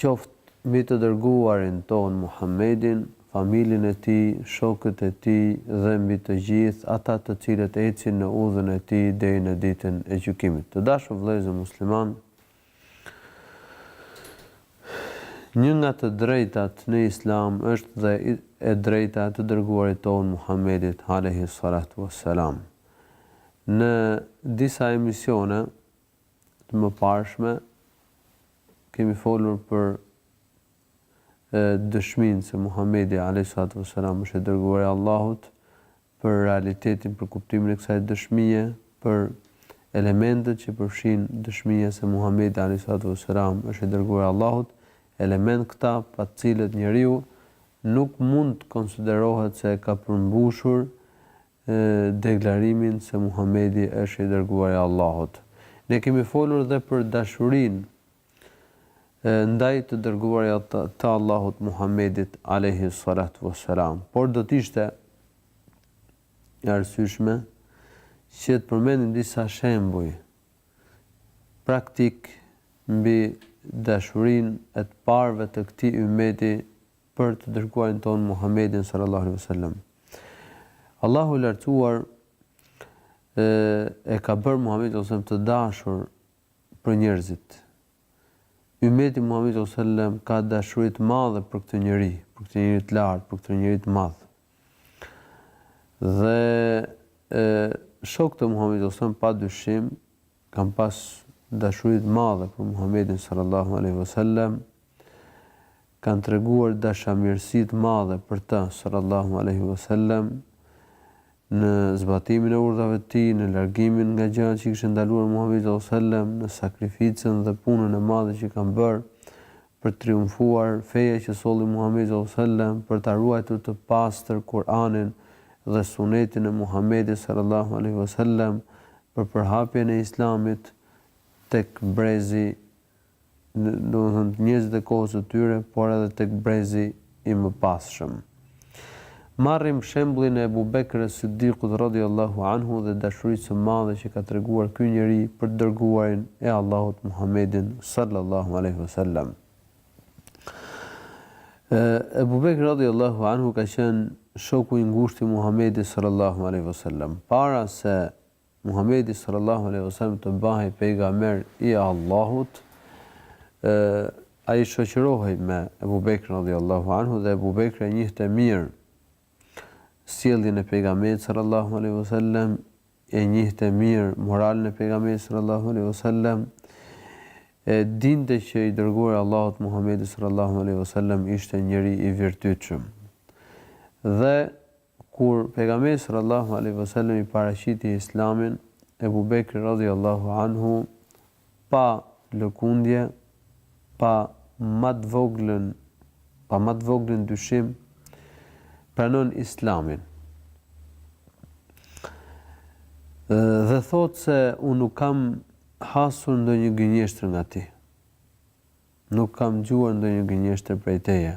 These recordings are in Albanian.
Qoftë mbi të Dërguarin tonë Muhammedin, familjen e tij, shokët e tij dhe mbi të gjithë ata të cilët ecin në udhën e tij deri në Ditën e Gjykimit. Të dashur vëllezër muslimanë, një nga të drejtat në Islam është dhe e drejta e të Dërguarit tonë Muhammedit alejhi salatu ves selam. Në disa emisione të mëparshme kemi folur për dëshminë se Muhamedi, alejhi salatu ue selam, është i Dërguari i Allahut, për realitetin, për kuptimin e kësaj dëshmie, për elementët që përfshin dëshmia se Muhamedi, alejhi salatu ue selam, është i Dërguari i Allahut, elementë këta pa të cilët njeriu nuk mund të konsiderohet se e ka përmbushur deklarimin se Muhamedi është i dërguari i Allahut. Ne kemi folur dhe për dashurinë ndaj të dërguarit të Allahut Muhamedit alejhi salatu ue selam, por do të ishte e arsyeshme që të përmendim disa shembuj praktikë mbi dashurinë e të parëve të këtij ymmeti për të dërguarin tonë Muhammedin sallallahu alejhi ve sellem. Allahu i lartësuar e ka bërë Muhammedin sallallahu alejhi ve sellem të dashur për njerëzit. Ymmeti i Muhammedit sallallahu alejhi ve sellem ka dashuri të madhe për këtë njeri, për këtë njeri të lartë, për këtë njeri të madh. Dhe shokët e Muhammedit sallallahu alejhi ve sellem pa dyshim kanë pas dashuri të madhe për Muhammedin sallallahu alejhi ve sellem kanë treguar dashamirësi të madhe për të, sallallahu alejhi ve sellem, në zbatimin e urdhrave të tij, në largimin nga gjërat që i kishte ndaluar Muhamedi sallallahu alejhi ve sellem, në sakrificën dhe punën e madhe që kanë bërë për të triumfuar feja që solli Muhamedi sallallahu alejhi ve sellem, për ta ruajtur të pastër Kur'anin dhe Sunetin e Muhamedit sallallahu alejhi ve sellem, për përhapjen e Islamit tek brezi domethënë njerëzit e kohës së tyre, por edhe tek brezi i mëpasshëm. Marrim shembullin e Ebu Bekr es-Siddiqut radijallahu anhu dhe dashurisë së madhe që ka treguar ky njeri për të Dërguarin e Allahut Muhammedin sallallahu alejhi ve sellem. Ebu Bekr radijallahu anhu ka qenë shoku i ngushtë i Muhammedit sallallahu alejhi ve sellem. Para se Muhamedi sallallahu alejhi ve sellem të bëhej pejgamer i Allahut, ai shoqërohej me Ebu Bekrin radhijallâhu anhu dhe Ebu Bekri e njihte mirë sjelljen e Pejgamberit sallallahu alejhi ve sellem, e njihte mirë moralin e Pejgamberit sallallahu alejhi ve sellem, e dinte që i dërguari i Allahut Muhamedi sallallahu alejhi ve sellem ishte njeri i virtytshëm. Dhe Kur Pejgamberi sallallahu alejhi ve selem i paraqiti Islamin, Ebu Bekri radhijullahu anhu pa lëkundje, pa ma të voglën, pa ma të voglin dyshim, pranon Islamin. Dhe thotë se unë nuk kam hasur ndonjë gënjeshtër nga ti. Nuk kam dëgjuar ndonjë gënjeshtër prej teje.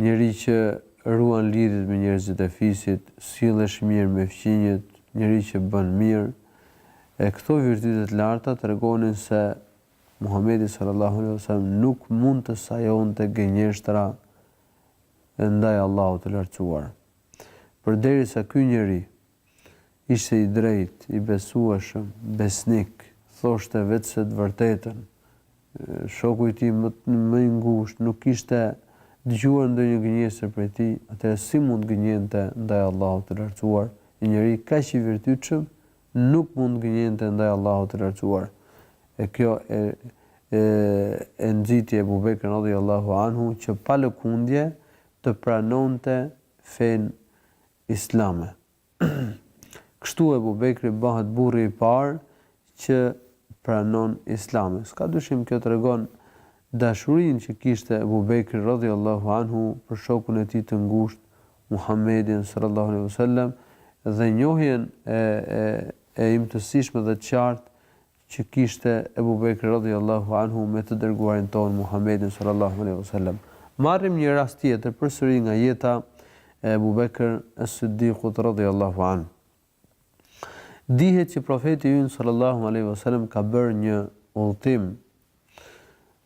Njeri që ruan lidhjet me njerëzit e fisit, sillesh mirë me fqinjët, njeri që bën mirë. E këto virtyte të larta tregonin se Muhamedi sallallahu alejhi ve sellem nuk mund të sajonte gënjeshtra ndaj Allahut të Lartësuar. Përderisa ky njeri Ishte i drejtë, i besueshëm, besnik, thoshte veçse të vërtetën. Shoku i tij më më i ngushtë nuk kishte dëgjuar ndonjë gënjeshtër prej tij, atëherë si mund të gënjente ndaj Allahut të Lartësuar? Një njeri kaq i virtytshëm nuk mund të gënjente ndaj Allahut të Lartësuar. E kjo e e e nxiti Ebu Bekrin radhijal Lahu anhu që pa lëkundje të pranonte fenë Islame. Kështu Ebu Bekri bëhet burri i parë që pranon Islamin. S'ka dyshim kjo tregon dashurinë që kishte Ebu Bekri radhijallâhu anhu për shokun e tij të ngushtë Muhammedin sallallâhu alejhi ve sellem dhe njohjen e e e imtësishme dhe të qartë që kishte Ebu Bekri radhijallâhu anhu me të Dërguarin tonë Muhammedin sallallâhu alejhi ve sellem. Marrim një rast tjetër përsëri nga jeta e Ebu Bekr es-Siddiqut radhijallâhu anhu. Dihet që Profeti ynë sallallâhu alejhi ve sellem ka bërë një udhëtim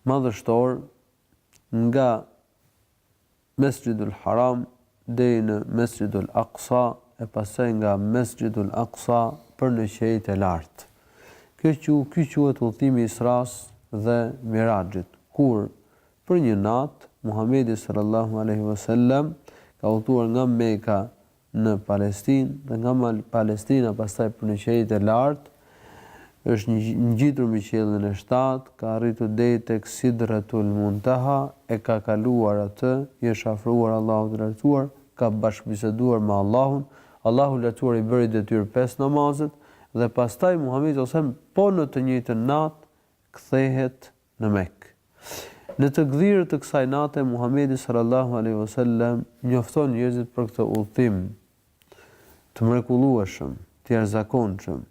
madhështor nga Mesxhidul Haram deri në Mesxhidul Aksa e pastaj nga Mesxhidul Aksa për në qejtë e lartë. Kjo qu, ky quhet udhëtimi i Israsë dhe Miraxhit, kur, për një natë, Muhamedi, sallallahu alejhi ve sellem, ka udhëtuar nga Meka në Palestinë dhe nga Palestina pastaj për në qiejt e lartë, është ngjitur mbi qiellin e shtatë, ka arritur deri tek Sidratul Muntaha, e ka kaluar atë, i është afruar Allahut të Lartësuar, ka bashkëbiseduar me Allahun, Allahu i Lartësuar i bëri detyrë pesë namazet, dhe pastaj Muhamedi sallallahu alejhi ve sellem po në të njëjtën natë kthehet në Mekë. Në të gdhirë të kësaj nate Muhamedi sallallahu alejhi ve sellem njofton njerëzit për këtë udhëtim të mrekullueshëm, të jashtëzakonshëm.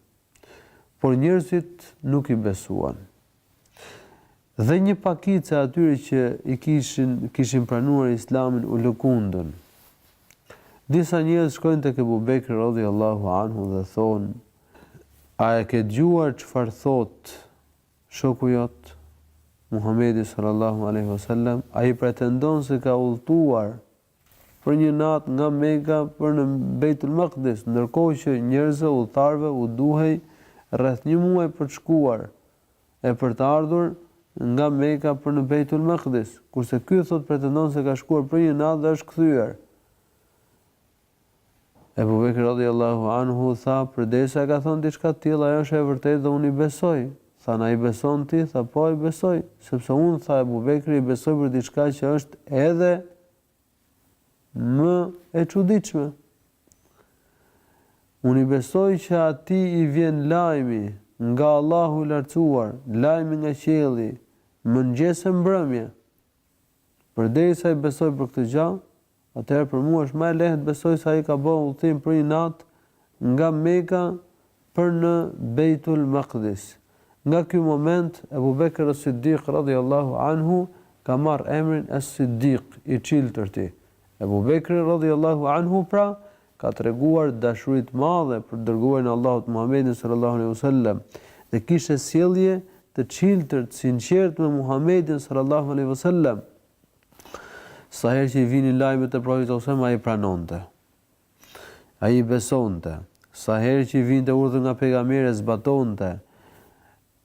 Por njerëzit nuk i besuan. Dhe një pakicë e atyre që i kishin kishin pranuar Islamin u lëkundën. Disa njerëz shkojnë tek Ebu Bekri radhiyallahu anhu dhe thonë: A e ke dëgjuar çfarë thotë Shoku jot, Muhamedi sallallahu alejhi ve sellem, ai pretendon se ka udhëtuar për një natë nga Meka për në Bejtul Makdis, ndërkohë që njerëzve, udhëtarëve, u duhej rreth një muaj për të shkuar e për të ardhur nga Meka për në Bejtul Makdis, kurse ky thotë pretendon se ka shkuar për një natë dhe është kthyer. Ebu Bekri radhijallâhu anhu tha, Përderisa e ka thënë diçka të tillë, ajo është e vërtetë dhe unë i besoj. Thanë, A i beson ti? Tha, Po, i besoj. Sepse unë, tha Ebu Bekri, i besoj për diçka që është edhe më e çuditshme. Unë i besoj që atij i vjen lajmi nga Allahu i Lartësuar, lajmi nga qielli, mëngjes e mbrëmje. Përderisa i besoj për këtë gjë, Atëherë për mua është ma e lehtë të besoj se ai ka bo udhëtim për një natë nga Meka për në Bejtul Makdis. Nga ky moment, Ebu Bekër Es-Siddik radhijallâhu anhu ka marrë emrin Es-Siddik, i Çiltërti. Ebu Bekri radhijallâhu anhu, pra, ka treguar dashuri të madhe për Dërguarin e Allahut Muhammedin sallallâhu alejhi ve sellem dhe kishte sjellje të çiltër, të sinqertë me Muhammedin sallallâhu alejhi ve sellem. Sa herë që i vinin lajmet e Profetit sallallahu alejhi ve sellem ai i pranonte. Ai i besonte. Sa herë që i vinte urdhër nga pejgamberi e zbatonte.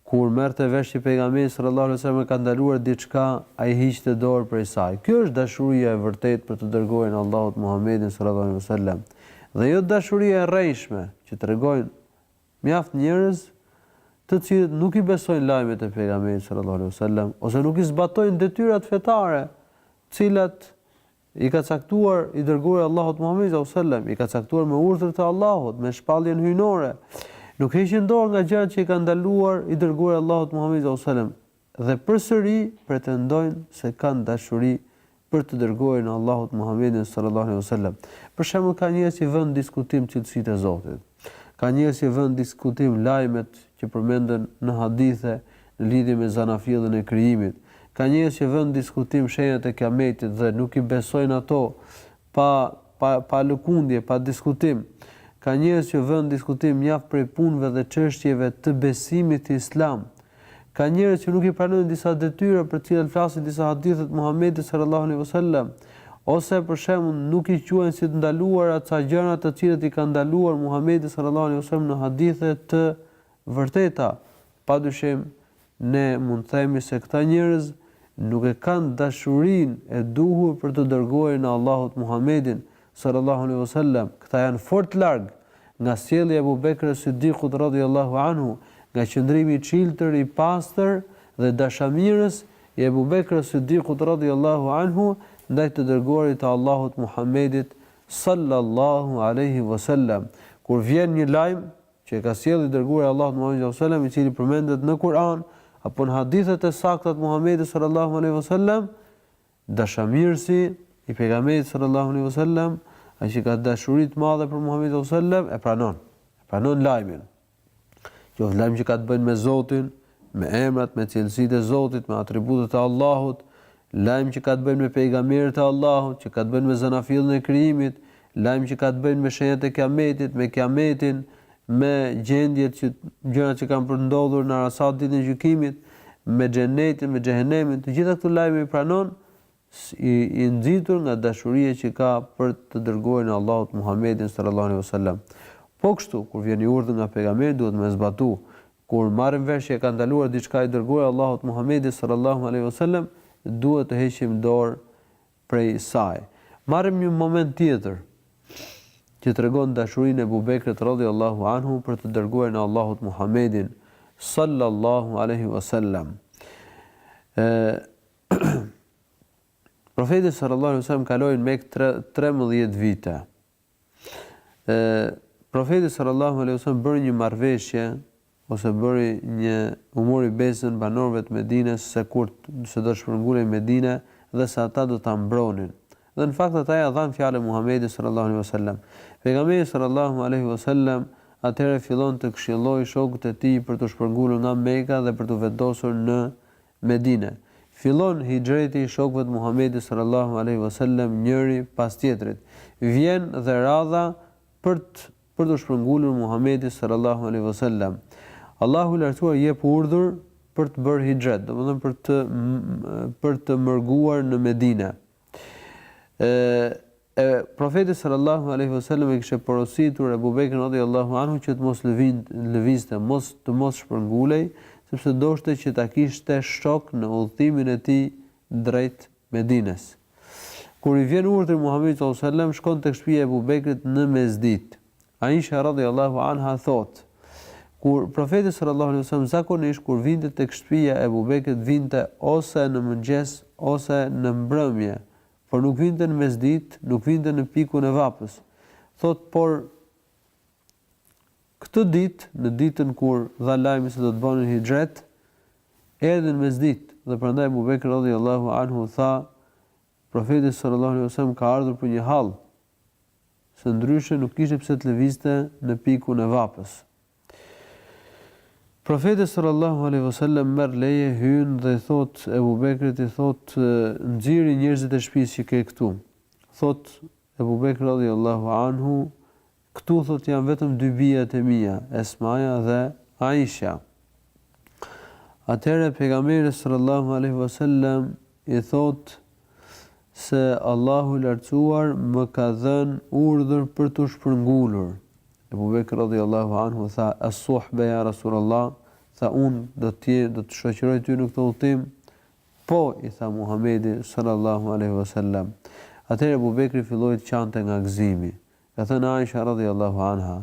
Kur merrte vesh që pejgamberi sallallahu alejhi ve sellem e ka ndaluar diçka, ai hiqte dorë prej saj. Kjo është dashuria e vërtetë për të dërguarin e Allahut Muhammedin sallallahu alejhi ve sellem dhe jo dashuria e rrejshme që tregojnë Mjaft njerëz, të cilët nuk i besojnë lajmet e Pejgamberit sallallahu alejhi ve sellem ose nuk i zbatojnë detyrat fetare, të cilat i ka caktuar i Dërguari i Allahut Muhamedi sallallahu alejhi ve sellem, i ka caktuar me urdhër të Allahut, me shpalljen hyjnore, nuk heqin dorë nga gjërat që i ka ndaluar i Dërguari i Allahut Muhamedi sallallahu alejhi ve sellem, dhe përsëri pretendojnë se kanë dashuri për të Dërguarin e Allahut Muhammedin sallallahu alejhi ve sellem. Për shembull ka njerëz që vënë në diskutim cilësitë e Zotit. Ka njerëz që vënë në diskutim lajmet që përmenden në hadithe në lidhje me zanafillin e krijimit. Ka njerëz që vënë në diskutim shenjat e Kiametit dhe nuk i besojnë ato pa pa pa lëkundje, pa diskutim. Ka njerëz që vënë në diskutim mjaft prej punëve dhe çështjeve të besimit Islam. Ka njerëz që nuk i pranojnë disa detyra për të cilat flasin disa hadithe të Muhamedit sallallahu alejhi wasallam, ose për shembull nuk i quajnë si të ndaluara ca gjëra të cilat i ka ndaluar Muhamedi sallallahu alejhi wasallam në hadithe të vërteta. Padyshim, Ne mund të themi se këta njerëz nuk e kanë dashurinë e duhur për të dërguarin e Allahut Muhammedin, sallallahu alejhi ve sellem, këta janë fort larg nga sjellja e Abu Bekr es-Siddiqut, radhiyallahu anhu, nga qëndrimi i çiltër, i pastër dhe dashamirës i Abu Bekr es-Siddiqut, radhiyallahu anhu, ndaj të dërguarit të Allahut Muhammedit, sallallahu alejhi ve sellem. Kur vjen një lajm, që e ka sjellë i Dërguari i Allahut Muhamedi sallallahu alejhi ve sellem, i cili përmendet në Kur'an apo në hadithet e sakta të Muhamedit sallallahu alejhi ve sellem, dashamirësi i Pejgamberit sallallahu alejhi ve sellem, ai që ka dashuri të madhe për Muhamedin sallallahu alejhi ve sellem, e pranon, e pranon lajmin. Qoftë lajm që ka të bëjë me Zotin, Me emrat, me cilësitë e Zotit, me atributet e Allahut, lajm që ka të bëjë me pejgamberët e Allahut, që ka të bëjë me zanafillin e krijimit, lajm që ka të bëjë me shenjat e Kiametit, me Kiametin, me gjendjet që gjërat që kanë për ndodhur në Arasat ditën e gjykimit, me Xhenetin, me Xhehenemin, të gjitha këto lajme i pranon I, i nxitur nga dashuria që ka për të Dërguarin e Allahut Muhammedin sallallahu alejhi ve sellem. Po kështu, kur vjen një urdhër nga Pejgamberi duhet me e zbatu. Kur marrim vesh që e ka ndaluar diçka i Dërguari i Allahut Muhammedi sallallahu alejhi ve sellem, duhet të heqim dorë prej saj. Marrim një moment tjetër që tregon dashurinë e Ebu Bekrit radhiyallahu anhu për të Dërguarin e Allahut Muhammedin sallallahu alejhi ve sellem. Profeti sallallahu alaihi wasallam kaloi në Mekë 13 vite. Ë Profeti sallallahu alaihi wasallam bëri një marrëveshje ose bëri një u mori besën banorëve të Medinës se kur se do shpërngulej në Medine dhe se ata do ta mbronin. Dhe në fakt ata ja dhanë fjalën Muhamedit sallallahu alaihi wasallam. Pejgamberi sallallahu alaihi wasallam atëherë fillon të këshillojë shokët e tij për t'u shpërngulur nga Meka dhe për t'u vendosur në Medine. Fillon hixhreti i shokëve të Muhamedit sallallahu alejhi ve sellem njëri pas tjetrit. Vjen dhe radha për të për t'u shpërngulur Muhamedi sallallahu alejhi ve sellem. Allahu i Lartësuar jep urdhër për të bërë hixhret, domethënë për të për të mërguar në Medine. E. E Profeti sallallahu alejhi ve sellem e kishte porositur Ebu Bekrin radhiyallahu anhu që të mos lëvizte, mos të mos shpërngulej, sepse doshte që ta kishte shok në udhëtimin e tij drejt Medinës. Kur i vjen urdhri Muhamedit sallallahu alejhi ve sellem shkon tek shtëpia e Ebu Bekrit në mesditë. Aisha radhiyallahu anha thotë, Kur Profeti sallallahu alejhi ve sellem zakonisht kur vinte tek shtëpia e Ebu Bekrit vinte ose në mëngjes ose në mbrëmje, Por nuk vinte në mesditë, nuk vinte në pikun e vapës. Thotë, Por këtë ditë, në ditën kur dha lajmin se do të bënin hixhret, erdhi në mesditë, dhe prandaj Abu Bekri radhijallâhu anhu tha, Profeti sallallâhu alejhi ve sellem ka ardhur për një hall, se ndryshe nuk kishte pse të lëvizte në pikun e vapës. Profeti sallallahu alejhi ve sellem merr leje, hyn dhe i thotë Ebu Bekrit, i thotë, Nxirri njerëzit e shpisë që ke këtu. Thotë Ebu Bekri radhijallahu anhu, Këtu thotë janë vetëm dy bijat e mia, Esmaja dhe Aisha. Atëherë pejgamberi sallallahu alejhi ve sellem i thotë se Allahu i Lartësuar më ka dhënë urdhër për t'u shpërngulur. Ebu Bekr radhiyallahu anhu tha, As-suhbe ya Rasulullah, tha unë do të do të shoqëroj ty në këtë udhëtim. Po, i tha Muhamedi sallallahu alaihi wasallam. Atëherë Ebu Bekri filloi të qante nga gëzimi. Ka thënë Aisha radhiyallahu anha,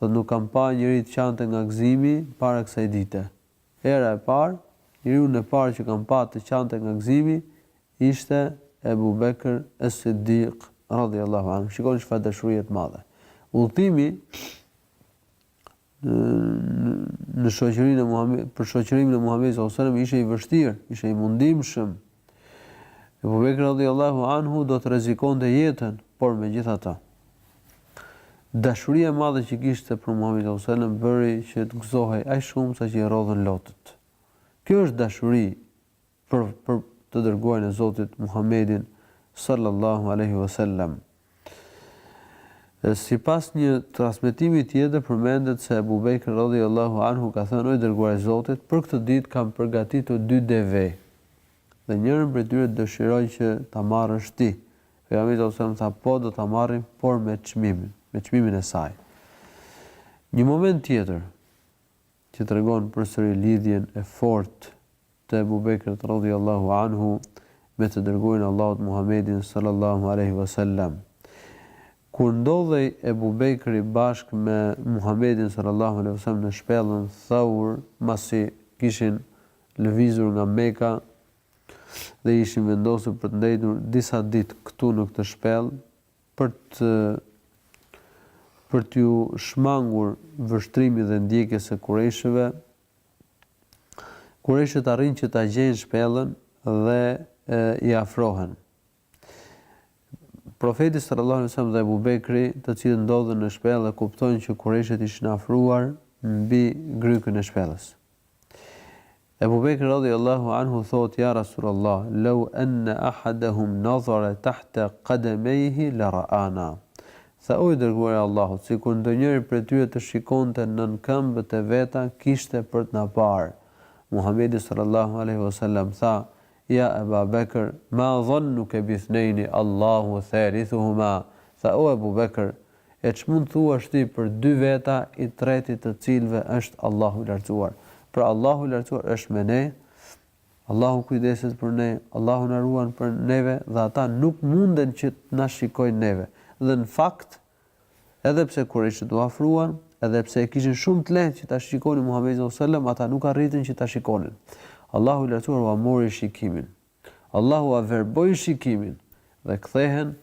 thotë nuk kam pa njeri të qante nga gëzimi para kësaj dite. Hera e parë, njeriun e parë që kam pa të qante nga gëzimi, ishte Ebu Bekr Es-Siddik, radhiyallahu anhu. Shikoni çfarë dashurie të madhe. Udhëtimi në shoqërinë e Muhamedit, për shoqërimin e Muhamedit sallallahu alaihi wasallam ishte i vështirë, ishte i mundimshëm. Ebu Bekri radhiyallahu anhu do të rrezikonte jetën, por megjithatë, dashuria e madhe që kishte për Muhamedin sallallahu alejhi ve sellem bëri që të gëzohej aq shumë sa që i rrodhën lotët. Kjo është dashuri për për të dërguarin e Zotit Muhamedin sallallahu alejhi ve sellem. Sipas një transmetimi tjetër përmendet se Ebu Bekri radhijallâhu anhu ka thënë, O i Dërguari i Zotit, për këtë ditë kam përgatitur dy deve, dhe njërën prej tyre dëshiroj që ta marrësh ti. Pejgamberi sallallahu alejhi ve sellem tha, Po, do ta marrim, por me çmim, me çmimin e saj. Një moment tjetër, që tregon përsëri lidhjen e fortë të Ebu Bekrit radhijallâhu anhu me të Dërguarin e Allahut Muhammedin sallallâhu alejhi ve sellem. Kur ndodhej Ebu Bekri bashkë me Muhammedin sallallâhu alejhi ve sellem në shpellën Thaur, mbasi kishin lëvizur nga Meka dhe ishin vendosur për të ndejtur disa ditë këtu në këtë shpellë, për të për t'iu shmangur vështrimit dhe ndjekjes së Kurejshëve, Kurejshët arrijnë që ta gjejnë shpellën dhe i afrohen. Profeti sallallahu alajhi wasallam dhe Abu Bekri, të cilët ndodhen në shpellë, kuptojnë që Kurejshët ishin afruar mbi grykën e shpellës. Ebu Bekri radhiyallahu anhu thotë, Ja Rasullallah, Law anna ahadahum nadhara tahta qadamayhi la ra'ana. Tha, O i Dërguari i Allahut, sikur ndonjëri prej tyre të shikonte nën këmbët e veta, kishte për të na parë. Muhamedi sallallahu alejhi ve sellem tha, Ja Eba Bekër, ma dhannuke bi thnejni Allahu thalithuhuma, tha, O Ebu Bekër, E ç'mund thuash ti për dy veta i treti i të cilëve është Allahu i Lartësuar? Pra Allahu i Lartësuar është me ne, Allahu kujdeset për ne, Allahu na ruan për neve dhe ata nuk munden që të na shikojnë neve. Dhe në fakt, edhe pse Kurejshët u afruan, edhe pse e kishin shumë të lehtë që ta shikonin Muhamedin sallallahu alejhi ve sellem, ata nuk arritën që ta shikonin. Allahu i Lartësuar ua mori shikimin. Allahu ua verboi shikimin dhe kthehen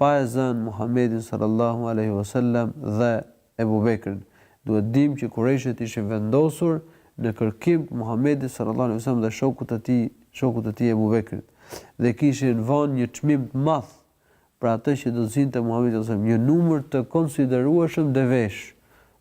Pa e zënë Muhamedin sallallahu alejhi ve sellem dhe Ebu Bekrin, duhet të dimë që Kurejshet ishin vendosur në kërkim të Muhamedit sallallahu alejhi ve sellem dhe shokut të tij, shokut të tij Ebu Bekrit, dhe kishin vënë një çmim të madh për atë që do të zinte Muhamedin sallallahu alejhi ve sellem, një numër të konsiderueshëm devesh,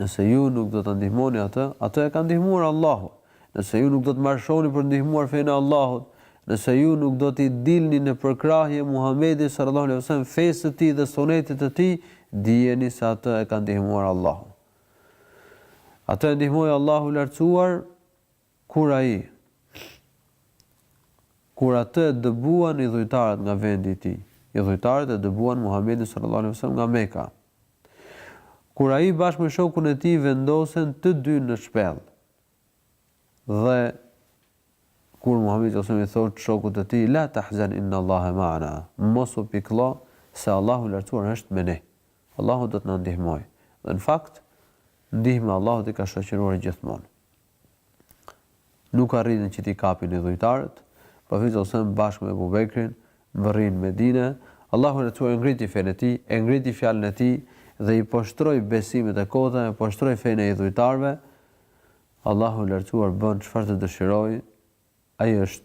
Nëse ju nuk do ta ndihmoni atë, atë e ka ndihmuar Allahu. Nëse ju nuk do të marshoni për të ndihmuar fenë e Allahut, nëse ju nuk do t'i dilni në përkrahje Muhamedit sallallahu alejhi ve sellem, fesë së tij dhe sunetit të tij, dijeni se atë e ka ndihmuar Allahu. Atë e ndihmoi Allahu i Lartësuar Kur ai, kur atë e dëbuan idhujtarët nga vendi i tij, idhujtarët e dëbuan Muhamedin sallallahu alejhi ve sellem nga Meka, kur ai bashkë me shokun e tij vendosen të dy në shpellë, dhe kur Muhamedi sallallahu alejhi ve sellem i thotë shokut të tij, La tahzan inna Allahe ma'ana, mos u pikëllo, se Allahu i Lartësuar është me ne, Allahu do të na ndihmojë. Dhe në fakt, ndihma e Allahut i ka shoqëruar gjithmonë. Nuk arritën që t'i kapin idhujtarët, Profeti sallallahu alejhi ve sellem bashkë me Ebu Bekrin mbërrin në Medinë, Allahu i Lartësuar e ngriti fenë e Tij, e ngriti fjalën e Tij dhe i poshtroi besimet e kota, e poshtroi fenë e idhujtarëve, Allahu i Lartësuar bën çfarë të dëshirojë, Ai është,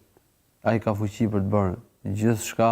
Ai ka fuqi për të bërë gjithçka,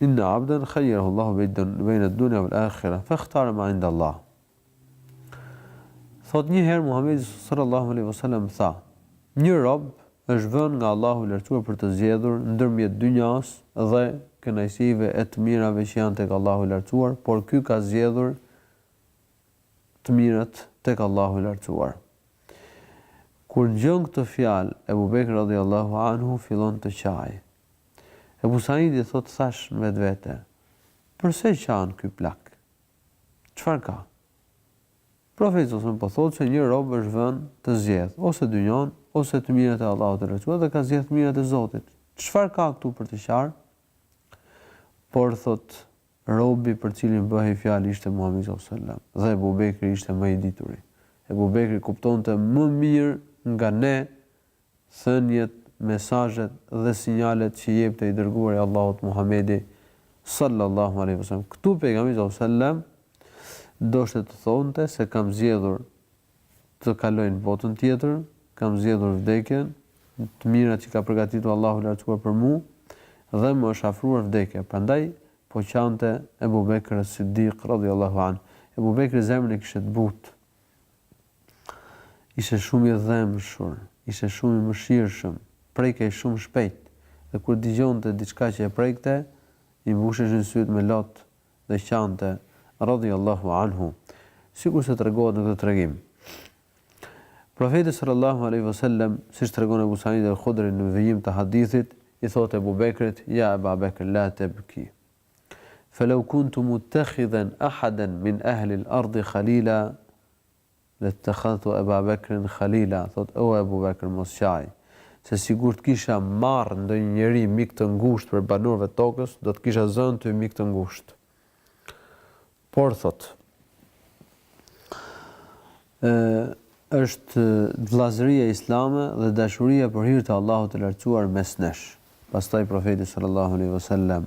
Inna abden khayyarahu Allahu bejne ad-dunya wal akhirah fa ikhtara ma inda Allah. Thotë një herë Muhamedi sallallahu alaihi wasallam tha, një rob është vënë nga Allahu i lartësuar për të zgjedhur ndërmjet dynjasë dhe kënaqësive e të mirave që janë tek Allahu i lartësuar, por ky ka zgjedhur të mirat tek Allahu i lartësuar. Kur ngjon këtë fjalë, Ebu Bekri radhiyallahu anhu fillon të qajë. Ebu Saidi thotë thashë në vetvete, përse qan ky plak? Çfarë ka? Profeti sallallahu alejhi ve sellem po thotë se një rob është vënë të zgjedhë ose dynjanë ose të mirat e Allahut të Lartësuar dhe ka zgjedhë të mirat e Zotit. Çfarë ka këtu për të qarë? Por thotë robi për të cilin bëhej fjalë ishte Muhamedi sallallahu alejhi ve sellem dhe Ebu Bekri ishte më i dituri. Ebu Bekri kuptonte më mirë nga ne thëniet, mesazhet dhe sinjalet që jepte i Dërguari i Allahut Muhamedi sallallahu alejhi ve sellem. Këtu Pejgamberi sallallahu alejhi ve sellem doshte të thonte se kam zgjedhur të kaloj në botën tjetër, kam zgjedhur vdekjen, të mirat që ka përgatitur Allahu i Lartësuar për mua dhe më është afruar vdekja. Prandaj po qante Ebu Bekr es-Siddik radhiyallahu anhu. Ebu Bekri zemrën e kishte të butë Ishte shumë i dhembshur, ishte shumë i mëshirshëm, prekej shumë shpejt dhe kur dëgjonte diçka që e prekte, i mbusheshin sytë me lot dhe qante, radhiyallahu anhu, sikurse tregohet në këtë tregim. Profeti sallallahu alejhi ve sellem, siç tregon Ebu Said el-Khudri në vijim të hadithit, i thotë Ebu Bekrit, Ya Aba Bekr, la tebki, felaw kuntu muttekhidhen ahaden min ahli al-ardhi khalila, Lettakhadhtu Eba Bekrin Khalila, thotë, O Ebu Bekër, mos qaj, se sikur të kisha marrë ndonjë njeri mik të ngushtë prej banorëve të tokës, do të kisha zënë ty mik të ngushtë. Por, thotë, është vëllazëria islame dhe dashuria për hir të Allahut të Lartësuar mes nesh. Pastaj Profeti sallallahu alejhi wasallam.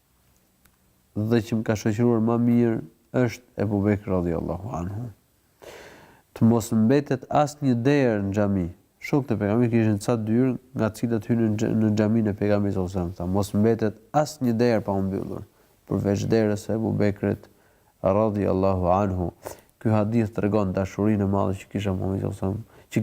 dhe që më ka shoqëruar më mirë është Ebu Bekri radhiyallahu anhu. Të mos mbetet asnjë derë në xhami. Shokët e pejgamberit kishin ca dyrë nga të cilat hynin në xhaminë e pejgamberit sallallahu alajhi wasallam. Mos mbetet asnjë derë pa u mbyllur, përveç derës së Ebu Bekrit radhiyallahu anhu. Ky hadith tregon dashurinë e madhe që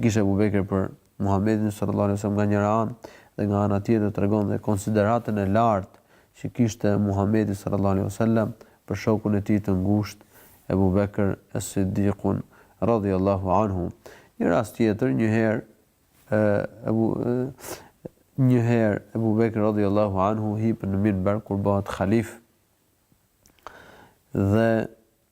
kishte Ebu Bekri për Muhamedin sallallahu alejhi ve sellem nga njëra anë dhe nga ana tjetër tregon dhe konsideratën e lartë që kishte Muhamedi sallallahu alejhi ve sellem për shokun e tij të ngushtë Ebu Bekr Es-Siddiqun radhiyallahu anhu. Një rast tjetër, një herë Ebu një herë Ebu Bekr radhiyallahu anhu hipën në minber kur bëhet halifë dhe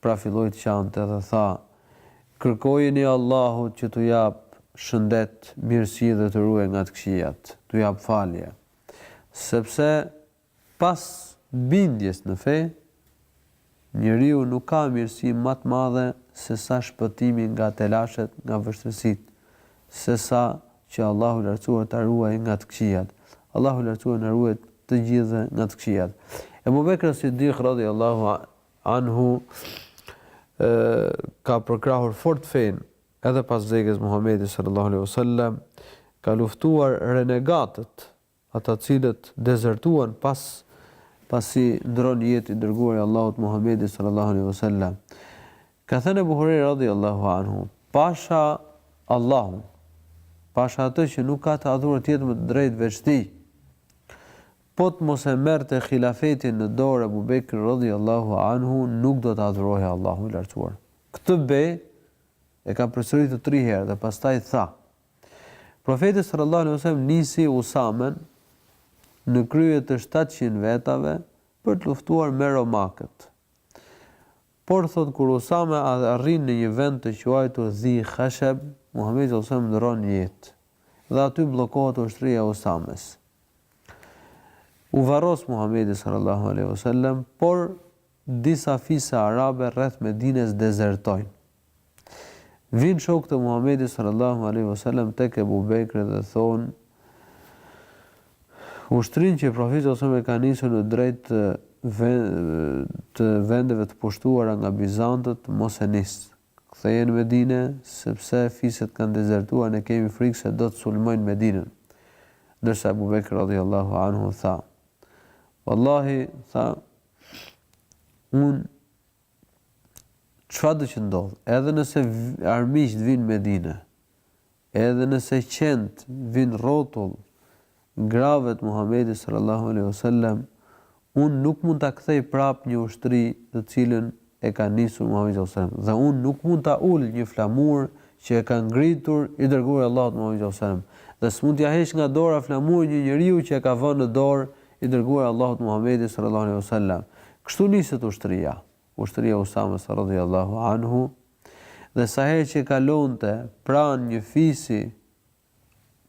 pra filloi të qante dhe tha, Kërkojini Allahut që t'u japë shëndet, mirësi dhe t'u ruajë nga të këqijat, t'u japë falje. Sepse pas bindjes në fe, njeriu nuk ka mirësi më të madhe se sa shpëtimi nga telashet, nga vështirësitë, se sa që Allahu i Lartësuar ta ruajë nga të këqijat. Allahu i Lartësuar na ruajtë të gjithëve nga të këqijat. Ebu Bekr As-Siddik, radhiyallahu, Anhu, ka përkrahur fort fenë edhe pas vdekjes së Muhamedit sallallahu alejhi ve sellem, ka luftuar renegatët, ata të cilët dezertuan pas pasi ndron jetë i dërguari i Allahut Muhamedi sallallahu alejhi ve sellem. Ka thënë Ebu Hurajra radhiyallahu anhu, Pasha Allahun, pasha atë që nuk ka të adhuruar tjetër me të drejtë veç Tij, Po të mos e merrte Khilafetin në dorë Ebu Bekri radhijallâhu anhu nuk do të adhurohej Allahu i Lartësuar. Këtë be e ka përsëritur tri herë dhe pastaj tha, Profeti sallallâhu alejhi ve sellem nisi Usamen në krye të shtatëqind vetave për të luftuar me romakët. Por thotë kur Usame arrin në një vend të quajtur Dhi Khashab, Muhamedi sallallahu alejhi ve sellem ndërron jetë dhe aty bllokohet ushtria e Usames. U varros Muhamedi sallallahu alejhi ve sellem, por disa fise arabe rreth Medines dezertojnë Vijnë shokët e Muhamedit sallallahu alejhi ve sellem tek Ebu Bekri dhe thonë, Ushtrinë që Profeti sallallahu alejhi ve sellem e ka nisur në drejt të vendeve të pushtuara nga bizantët mos e nis. Ktheje në Medine, sepse fiset kanë dezertuar, ne kemi frikë se do të sulmojnë Medinën. Ndërsa Ebu Bekri radhiyallahu anhu tha, Wallahi, tha, unë Çfarëdo që ndodh, edhe nëse armiqtë vijnë në Medinë, edhe nëse qentë vijnë rrotull grave të Muhamedit sallallahu alejhi ve sellem, unë nuk mund ta kthej prapë një ushtri të cilën e ka nisur Muhamedi sallallahu alejhi ve sellem, dhe unë nuk mund ta ul një flamur që e ka ngritur i Dërguari i Allahut Muhamedi sallallahu alejhi ve sellem, dhe s'mund t'ia heq nga dora flamurin një njeriu që e ka vënë në dorë I dërguari i Allahut Muhamedi sallallahu alejhi ve sellem, Kështu niset ushtria, ushtria e Usames radhijallâhu anhu, dhe sa herë që kalonte pranë një fisi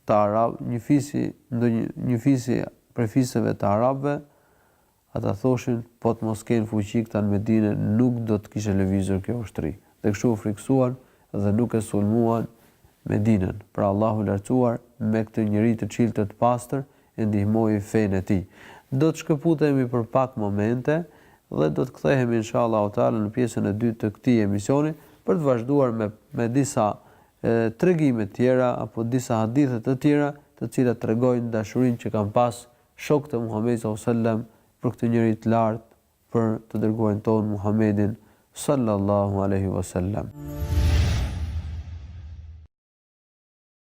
të arab, një fisi, ndonjë, një fisi prej fiseve të arabëve, ata thoshin, po të mos kenë fuqi këta në Medine, nuk do të kishte lëvizur kjo ushtri. Dhe kështu u frikësuan dhe nuk e sulmuan Medinen. Pra Allahu i Lartësuar me këtë njeri të çiltë e të pastër e ndihmoi fenë e tij. Do të shkëputemi për pak momente dhe do të kthehemi inshallahu teala në pjesën e dytë të këtij emisioni për të vazhduar me me disa tregime të tjera apo disa hadithe të tjera të cilat tregojnë dashurinë që kanë pas shokët e Muhamedit sallallahu alejhi wasallam për këtë njeri të lartë për të dërguarin tonë Muhamedin sallallahu alejhi wasallam.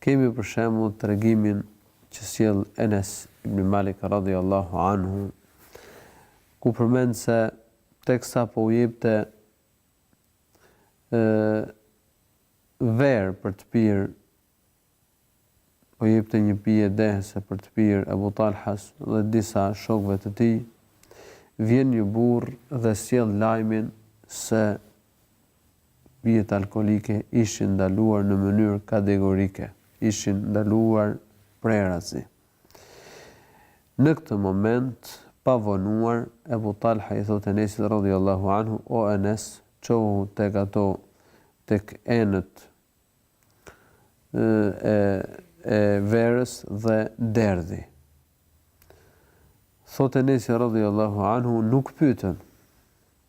Kemi për shembull tregimin që sjell Enes ibn Malik radhiyallahu anhu, ku përmend se teksa po u jepte verë për të pirë, po jepte një pije dehëse për të pirë Ebu Talhas dhe disa shokëve të tij, vjen një burrë dhe sjell lajmin se pijet alkoolike ishin ndaluar në mënyrë kategorike, ishin ndaluar prerazi. Në këtë moment, pa vonuar, Ebu Talha i thotë Enesit radhiyallahu anhu, O Enes, çohu tek ato, tek enët e e verës dhe derdhi. Thotë Enesi radhiyallahu anhu, nuk pyetën.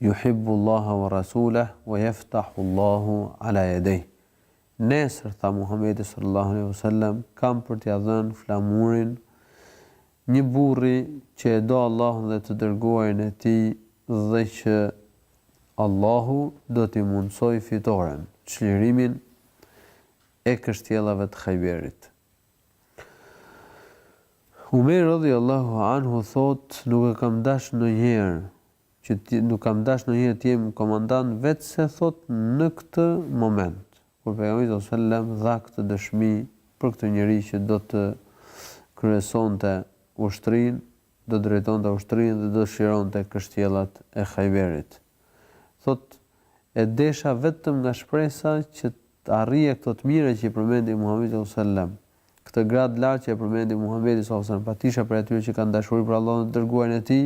Yuhibbu Allahe wa Rasuleh wa yeftahu Allahu ala yedejh. Nesër, tha Muhammedi sallallahu alejhi ve sellem, kam për t'ia dhënë flamurin një burri që e do Allahun dhe të Dërguarin e Tij dhe që Allahu do t'i mundësojë fitoren, çlirimin, e kështjellave të Khajberit. Umeri radhiyallahu anhu thotë, Nuk e kam dashtë ndonjëherë, që të, nuk kam dashtë ndonjëherë të jem komandant veçse thotë në këtë moment, kur Pejgamberi sallallahu alejhi ve sellem dha këtë dëshmi për këtë njeri që do të kryesonte ushtrinë, do të drejtonte ushtrinë dhe do të çlironte kështjellat e Khajberit. Thotë, E desha vetëm nga shpresa që të arrija këto të mira që i përmendi Muhameti sallallahu alejhi ve sellem. Këtë gradë të lartë që e përmendi Muhameti sallallahu alejhi ve sellem pa të isha prej atyre që kanë dashuri për Allahun dhe të Dërguarin e Tij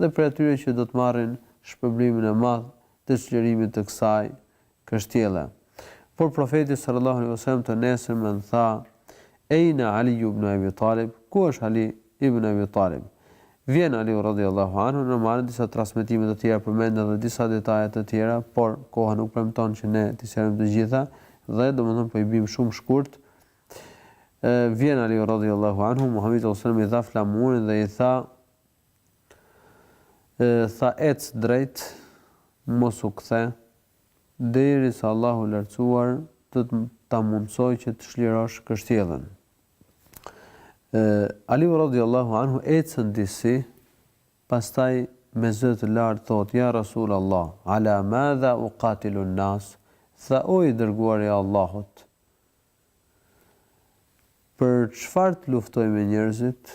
dhe prej atyre që do të marrin shpërblimin e madh të çlirimit të kësaj kështjelle. Por Profeti sal-llahu alejhi ve sellem të nesërmen tha, Ejne Aliju ibn Ebi Talib, ku është Ali ibn Ebi Talib? Vjen Aliu radhijal-llahu anhu normal në disa transmetime të tjera përmenden dhe disa detaje të tjera, por koha nuk premton që ne t'i sqarojmë të gjitha dhe, domethënë, po i bimë shumë shkurt, vjen Aliu radhijal-llahu anhu, Muhamedi sal-llahu alejhi ve sellem i dha flamurin dhe i tha, Tha ec drejt, mos u kthe, deri sa Allahu i Lartësuar të ta mundësojë që të çlirosh kështjellën. Aliu radhiyallahu anhu ecën disi, pastaj me zë të lartë thotë: "Ya Rasul Allah, ala madha uqatilu an-nas?" Tha o i dërguari i Allahut, për çfarë të luftoj me njerëzit?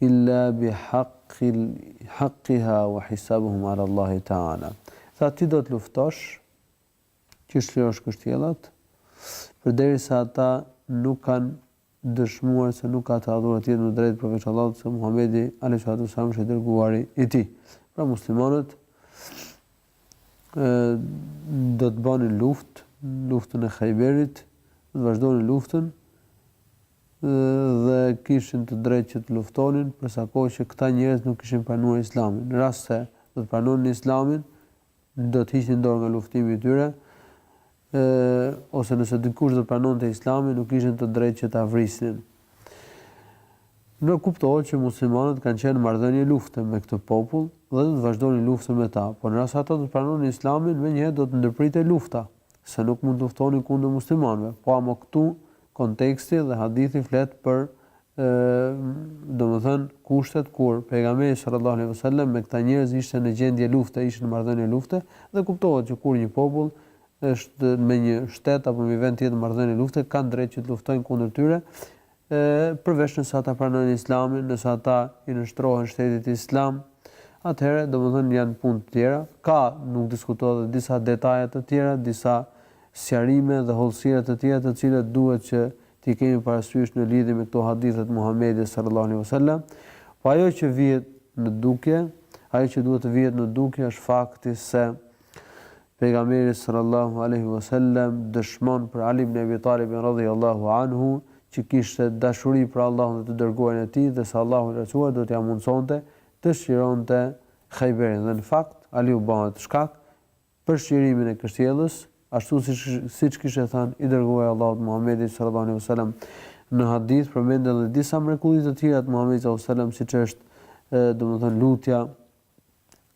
illa bi haqqil haqqiha wa hisabuhum ala Allahi ta'ala. Tha ti do të luftosh, që çlirosh kështjellat, përderisa ata nuk kanë dëshmuar se nuk ka të adhuruar tjetër me të drejtë përveç Allahut se Muhamedi alayhi salatu wasalam është i dërguari i tij. Pra muslimanët do të bënin luftë, luftën e Khajberit, do të vazhdonin luftën dhe kishin të drejtë që të luftonin për sa kohë që këta njerëz nuk kishin pranuar Islamin. Në rast se do të pranonin Islamin, do të hiqnin dorë nga luftimi i tyre E, ose nëse dikush do të pranonte Islamin, nuk kishin të drejtë që ta vrisnin. Nga kuptohet që muslimanët kanë qenë në marrëdhënie lufte me këtë popull dhe do të vazhdonin luftën me ta, por në rast se ata do të pranonin Islamin, menjëherë do të ndërpritej lufta, se nuk mund të luftonin kundër muslimanëve. Po ama këtu Konteksti dhe hadithi flet për domethënë kushtet kur Pejgamberi sallallahu alejhi ve sellem me këta njerëz ishte në gjendje lufte, ishin në marrëdhënie lufte dhe kuptohet që kur një popull është me një shtet apo me një vend tjetër në marrëdhënie lufte kanë të drejtë që të luftojnë kundër tyre e përveç nëse ata pranojnë islamin, nëse ata i nënshtrohen shtetit islam, atëherë domethënë janë punë të tjera. Ka, nuk diskutohet edhe disa detaje të tjera, disa sqarime dhe hollësira të tjera të cilat duhet që t'i kemi parasysh në lidhje me këto hadithe të Muhamedit sallallahu alejhi ve sellem, po ajo që vihet në dukje, ajo që duhet të vihet në dukje është fakti se Pejgamberi sallallahu alejhi ve sellem dëshmon për Ali ibn Abi Talibin radhiyallahu anhu që kishte dashuri për Allahun dhe të Dërguarin e Tij dhe se Allahu i Lartësuar do t'ia mundësonte të çlironte Khajberin dhe në fakt Aliu bëhet shkak për çlirimin e kështjellës, ashtu siç siç kishte thënë i Dërguari i Allahut Muhamedi sallallahu alejhi ve selam. Në hadith përmenden dhe disa mrekulli të tjera të Muhamedit sallallahu alejhi ve selam siç është, domethënë lutja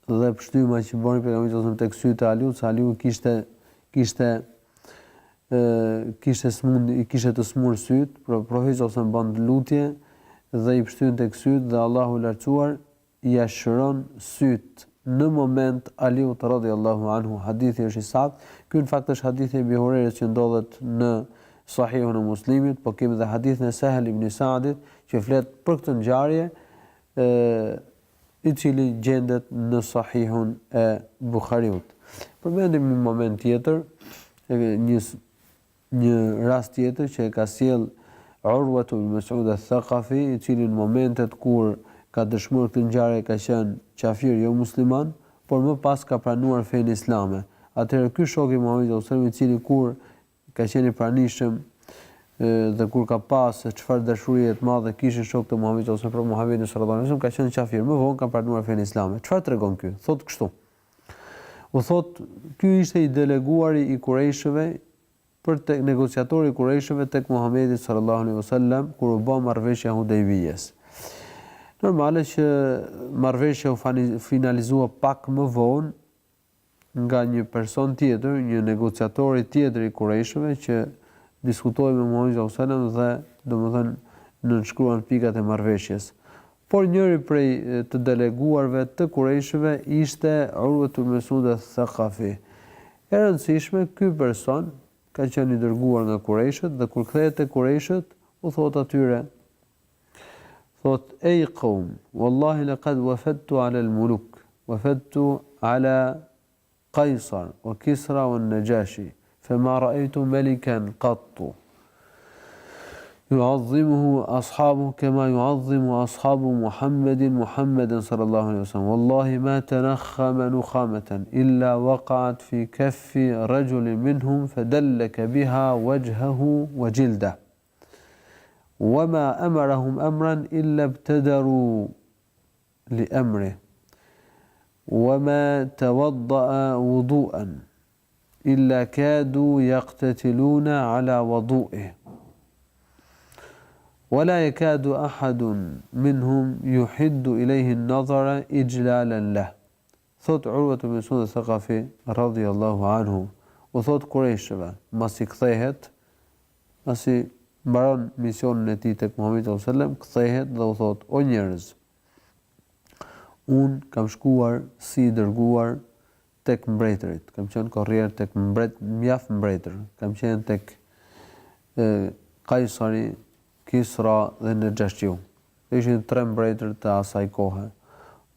dhe pështyma që bëri pejgamberi sallallahu alejhi ve selam tek sytë e Aliut, se Aliu kishte kishte kishte sëmund i kishte të sëmurë sytë, pra profeti sallallahu alejhi ve selam bën lutje dhe i pshtyn tek sytë dhe Allahu i lartësuar ia shëron sytë në moment Aliut radhiyallahu anhu hadithi është i saktë ky në fakt është hadithi i Ebi Hurejres që ndodhet në Sahihun e Muslimit po kemi dhe hadithin e Sehl ibn Saadit që flet për këtë ngjarje ë i cili gjendet në Sahihun e Buhariut përmendim një moment tjetër një Një rast tjetër që e ka sjellë Urwatu ibn Mes'ud al-Thaqafi, i cili në momentet kur ka dëshmuar këtë ngjarje ka qenë qafir jo musliman, por më pas ka pranuar fenë islame. Atëherë ky shok i Muhamedit sallallahu alejhi ve sellem i cili kur ka qenë i pranishëm dhe kur ka pa se çfarë dashurie të madhe kishin shokët e Muhamedit sallallahu alejhi ve sellem për Muhamedin sallallahu alejhi ve sellem ka qenë qafir, më vonë ka pranuar fenë islame. Çfarë tregon ky? Thotë kështu. U thotë, Ky ishte i deleguari i Kurejshëve për të, negociatori i Kurejshëve tek Muhamedi sallallahu alejhi ve sellem kur u bë marrëveshja e Hudejbijes. Normale që marrëveshja u finalizua pak më vonë nga një person tjetër, një negociator tjetër i Kurejshëve që diskutoi me Muhamedin sallallahu alejhi ve sellem dhe, domethënë, nënshkruan pikat e marrëveshjes. Por njëri prej të deleguarve të Kurejshëve ishte Urwatu ibn Mes'ud al-Thaqafi. E rëndësishme, ky person ka qenë i dërguar nga Kurejshët dhe kur kthehet te Kurejshët, u thotë atyre, thotë, Ej qawm, wallahi laqad wafadtu 'ala al-muluk, wafadtu 'ala قيصر وكسرى والنجاشي فما رأيت ملكا قط يعظمه أصحابه كما يعظم أصحاب محمد محمدا صلى الله عليه وسلم والله ما تنخم نخامة إلا وقعت في كف رجل منهم فدلك بها وجهه وجلده وما أمرهم أمرا إلا ابتدروا لأمره وما توضا وضوءا الا كادوا يقتتلون على وضوئه ولا يكاد احد منهم يحد اليه النظر اجلالا له Thotë Urwat ibn Mes'ud Ath-Thaqafi, radhiyallahu anhu, U thotë Kurejshëve, Masi kthehet, masi mbaron misionin e tij tek Muhamedi sallallahu alejhi ve sellem, kthehet dhe u thotë, O njerëz! Unë kam shkuar si i dërguar tek mbretërit, kam qenë korrier tek mbret, mjaft mbretër, kam qenë tek Kajsari, Kisra dhe Nexhashiu ishin tre mbretër të asaj kohe,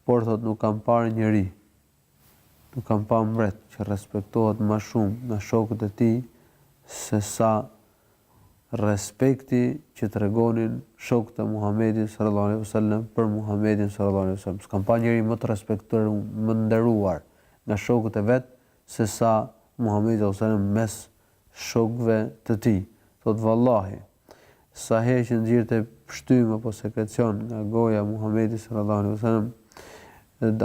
por thotë nuk kam parë njeri, nuk kam pa mbret që respektohet ma shumë nga shokët e tij se sa respekti që tregonin shokët e Muhamedit sallallahu alejhi ve sellem për Muhamedin sallallahu alejhi ve sellem. S'kam pa njeri më të respektuar, më të nderuar nga shokët e vet se sa Muhamedi sallallahu alejhi ve sellem mes shokëve të tij. Thotë vallahi, Sa herë që nxirrte pështymë apo sekrecjon nga goja Muhamedi sallallahu alejhi ve sellem,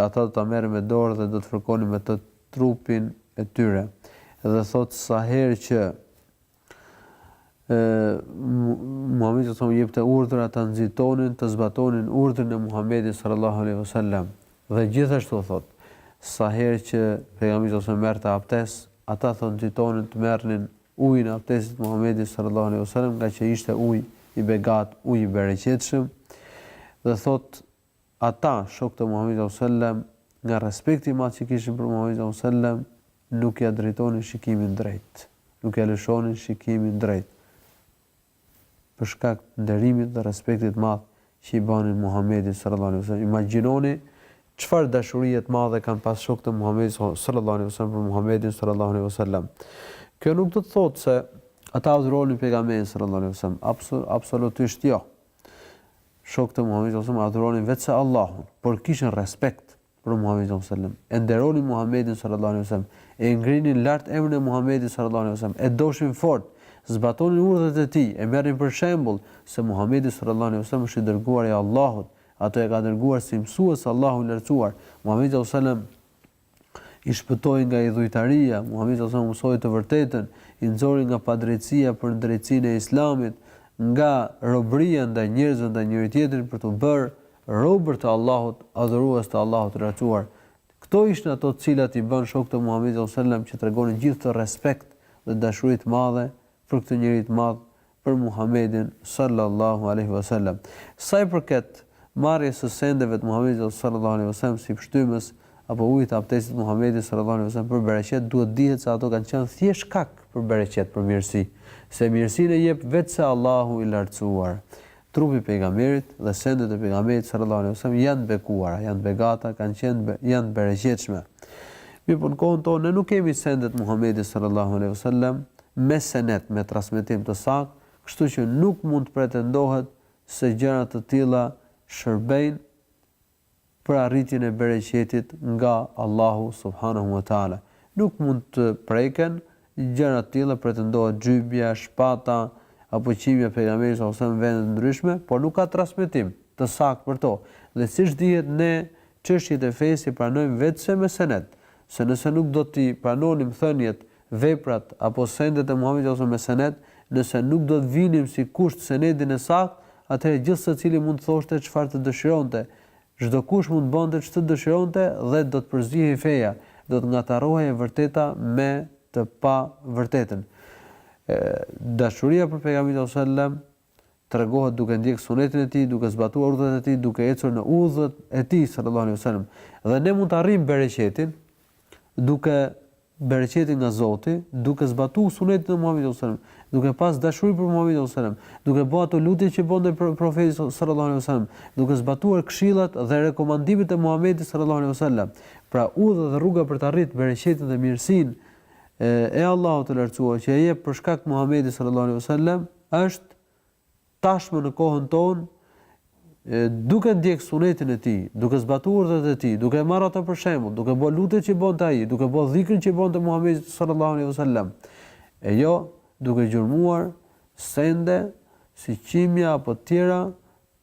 ata do ta merrnin me dorë dhe do të fërkonin me të trupin e tyre. Dhe thotë sa herë që Muhamedi sallallahu alejhi jepte urdhër, ata nxitonin, të zbatonin urdhrin e Muhamedit sallallahu alejhi ve sellem. Dhe gjithashtu thotë, sa herë që pejgamberi sallallahu alejhi merrte abdes, ata thotë nxitonin të merrnin Ujin e abdesit të Muhamedit sallallahu alejhi ve sellem nga që ishte ujë i begatë, ujë i bereqetshëm. Dhe thotë, Ata, shokët e Muhamedit sallallahu alejhi ve sellem, nga respekti i madh që kishin për Muhamedin sallallahu alejhi ve sellem, nuk ia drejtonin shikimin drejt, nuk ia lëshonin shikimin drejt. për shkak të nderimit dhe respektit të madh që i banin Muhamedit sallallahu alejhi ve sellem. Imagjinoni çfarë dashurie të madhe kanë pas shokët e Muhamedit sallallahu alejhi ve sellem për Muhamedin sallallahu alejhi ve sellem. Kjo nuk do të thotë se ata adhuronin pejgamberin sallallahu alejhi ve sellem, absolutisht jo. Shokët e Muhamedit sallallahu alejhi ve sellem adhuronin veçse Allahun, por kishin respekt për Muhamedin sallallahu alejhi ve sellem, e nderonin Muhamedin sallallahu alejhi ve sellem, e ngrinin lart emrin e Muhamedit sallallahu alejhi ve sellem, e doshin fort, zbatonin urdhrat e tij, e merrnin për shembull se Muhamedi sallallahu alejhi ve sellem është i dërguari i Allahut, atë e ka dërguar si mësues Allahu i Lartësuar, Muhamedi sallallahu alejhi ve sellem i shpëtoi nga idhujtaria, Muhamedi sallallahu alejhi ve sellem u mësoi të vërtetën, i nxori nga padrejtësia në drejtësinë e Islamit, nga robëria ndaj njerëzve ndaj njëri-tjetrit për t'u bërë Robër të Allahut, adhurues të Allahut të Lartësuar, këto ishin ato të cilat i bënë shokët e Muhamedit sallallahu alejhi ve sellem që të tregonin gjithë këtë respekt dhe dashuri të madhe për këtë njeri të madh, për Muhamedin sallallahu alejhi ve sellem. Sa i përket marrjes së sendeve të Muhamedit sallallahu alejhi ve sellem si pshtymës apo ujit të abdestit të Muhamedit sallallahu alejhi ve sellem për bereqet, duhet të dihet se ato kanë qenë thjesht shkak për bereqet, për mirësi, se mirësinë e jep veçse Allahu i Lartësuar. Trupi i Pejgamberit dhe sendet e Pejgamberit sallallahu alejhi ve sellem janë të bekuara, janë të begata, kanë qenë, janë të bereqetshme. Mirëpo në kohën tonë ne nuk kemi sende të Muhamedit sallallahu alejhi ve sellem me senet, me transmetim të saktë, kështu që nuk mund të pretendohet se gjëra të tilla shërbejnë për arritjen e bereqetit nga Allahu subhanehu ve teala. Nuk mund të preken gjëra të tilla, pretendohet xhybja, shpata, apo qimja e Pejgamberit sallallahu alejhi ve sellem në vende të ndryshme, por nuk ka transmetim të saktë për to, dhe siç dihet ne çështjet e fesë i pranojmë vetëm se me sened, se nëse nuk do t'i pranonim thëniet veprat apo sendet e Muhamedit sallallahu alejhi wasallam me senet, nëse nuk do të vinim si kusht senedin e saktë, atëherë gjithsecili mund të thoshte çfarë të dëshironte, çdokush mund të bënte ç'të dëshironte dhe do të përzihej feja, do të ngatarrohej e vërteta me të pavërtetën. E, dashuria për Pejgamberin sallallahu alejhi wasallam tregohet duke ndjek sunetin e tij, duke zbatuar urdhrat e tij, duke ecur në udhët e tij sallallahu alejhi ve sellem. Dhe ne mund të arrijmë bereqetin duke bereqetin nga Zoti, duke zbatuar sunetin e Muhamedit sallallahu alejhi ve sellem, duke pas dashuri për Muhamedin sallallahu alejhi ve sellem, duke bërë ato lutje që bënte profeti sallallahu alejhi ve sellem, duke zbatuar këshillat dhe rekomandimet e Muhamedit sallallahu alejhi ve sellem. Pra udha dhe rruga për të arrit bereqetin dhe mirësinë e Allahut të lartësuar që e jep për shkak të Muhamedit sallallahu alejhi ve sellem, është tashmë në kohën tonë, duke ndjek sunetin e tij, duke zbatu urdhrat e tij, duke e marr atë për shembull, duke bo lutjet që bonte ai, duke bo dhikrin që bonte Muhamedi sallallahu alejhi ve sellem, e jo duke gjurmuar sende si qimja apo tjera